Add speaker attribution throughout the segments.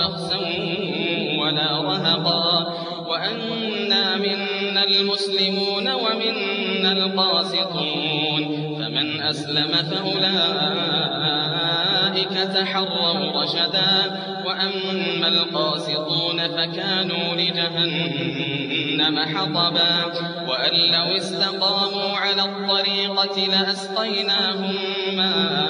Speaker 1: بخسا ولا رهقا وأنا منا المسلمون ومنا القاسطون فمن أسلم فأولئك تحروا رشدا وأما القاسطون فكانوا لجهنم حطبا وأن لو استقاموا على الطريقة لأسقيناهم ماء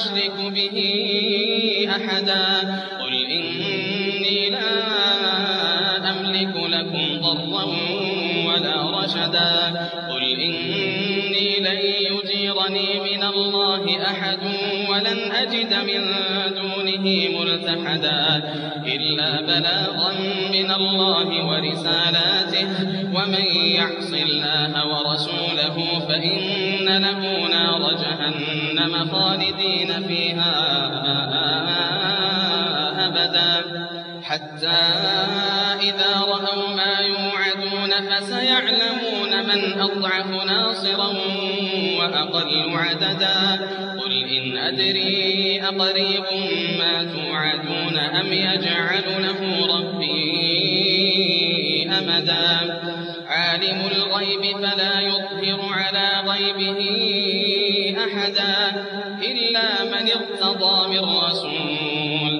Speaker 1: أشرك به أحدا قل إني لا أملك لكم ضرا ولا رشدا قل إني لن يجيرني من الله أحد ولن أجد من دونه ملتحدا إلا بلاغا من الله ورسالاته ومن يعص الله ورسوله فإن له نار جهنم خالدين فيها أبدا حتى إذا رأوا ما يوعدون فسيعلمون من أضعف ناصرا وأقل عددا. قل إن أدري أقريب ما توعدون أم يجعل له ربي أمدا. عالم الغيب فلا يظهر على غيبه أحدا إلا من ارتضى من رسول.